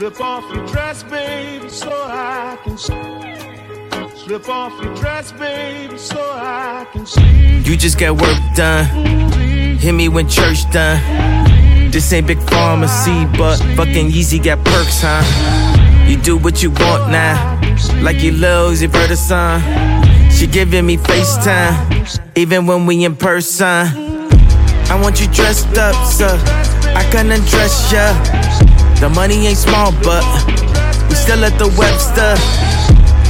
Slip off your dress, baby, so I can see. Slip off your dress, baby, so I can see. You just get work done. Hit me when church done. This ain't big pharmacy, but fucking Yeezy got perks, huh? You do what you want now, like you lose your brother son. She giving me FaceTime, even when we in person. I want you dressed up, so I can undress ya. The money ain't small, but we still at the Webster.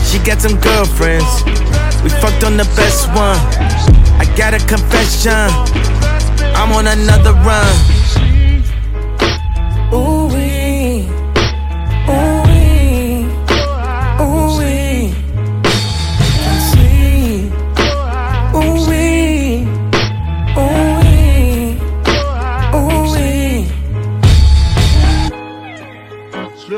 She got some girlfriends. We fucked on the best one. I got a confession. I'm on another run.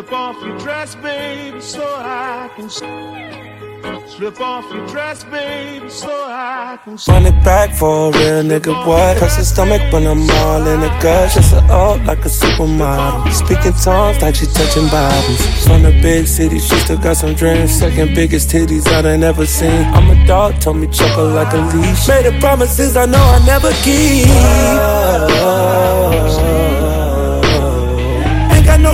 Slip off your dress, baby, so I can. Slip off your dress, baby, so I can. Run it back for a real nigga, what? Press the stomach when I'm all in the gush. Just up like a supermodel. Speaking tongues like she touching bodies. From the big city, she still got some dreams. Second biggest titties I done ever seen. I'm a dog, told me chuckle like a leash. Made the promises I know I never keep. Oh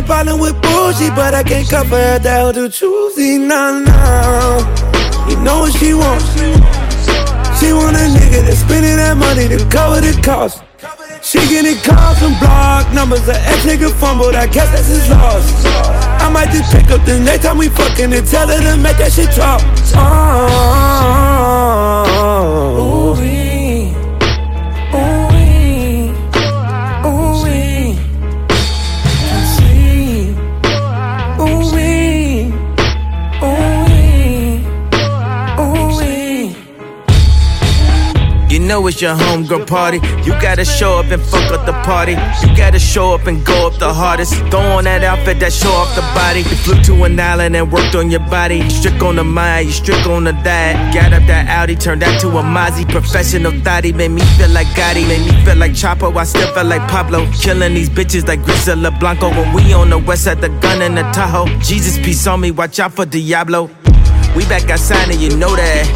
no problem with bougie, but I can't cover her down to choosy. Nah, nah. You know what she wants. She want a nigga that's spending that money to cover the cost. She getting calls from block numbers. That ex nigga fumbled. I guess that's his loss. I might just pick up the next time we fucking and tell her to make that shit drop. Oh. Uh-huh. know it's your homegirl party. You gotta show up and fuck up the party. You gotta show up and go up the hardest. Throw on that outfit that show off the body. You flew to an island and worked on your body. You strict on the mind, you strict on the diet. Got up that Audi, turned that to a Mozzie. Professional thotty made me feel like Gotti. Made me feel like Choppa. I still felt like Pablo. Killing these bitches like Griselda Blanco. When we on the west at the gun in the Tahoe. Jesus, peace on me, watch out for Diablo. We back outside and you know that.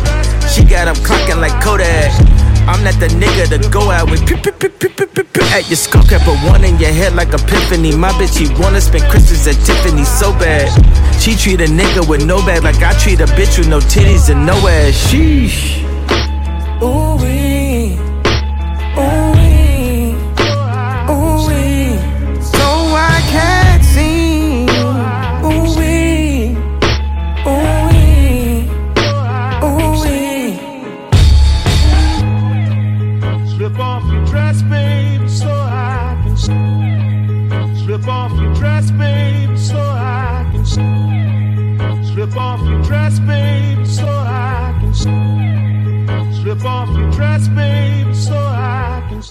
She got up clocking like Kodak. I'm not the nigga to go out with pew, pew, pew, pew, pew, pew, pew. At your skull cap, but one in your head like epiphany. My bitch, she wanna spend Christmas at Tiffany so bad. She treat a nigga with no bag like I treat a bitch with no titties and no ass. Sheesh. Ooh. Strip off your dress, baby, so I can see. Strip off your dress, baby, so I can see. Strip off your dress, baby, so I